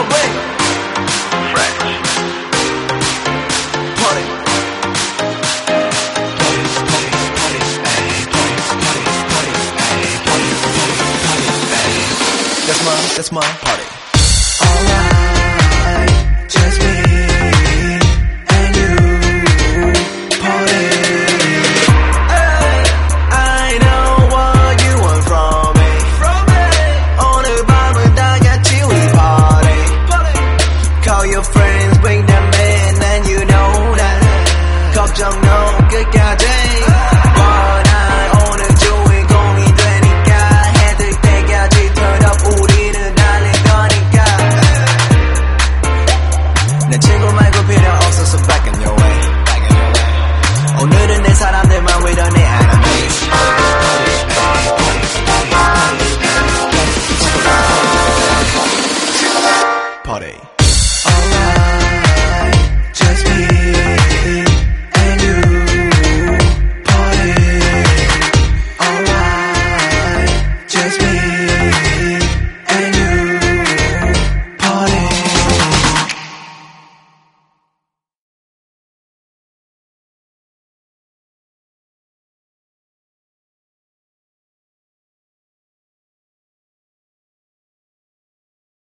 I'm That's my, that's my party. Alright, just Party. Alright, just me me.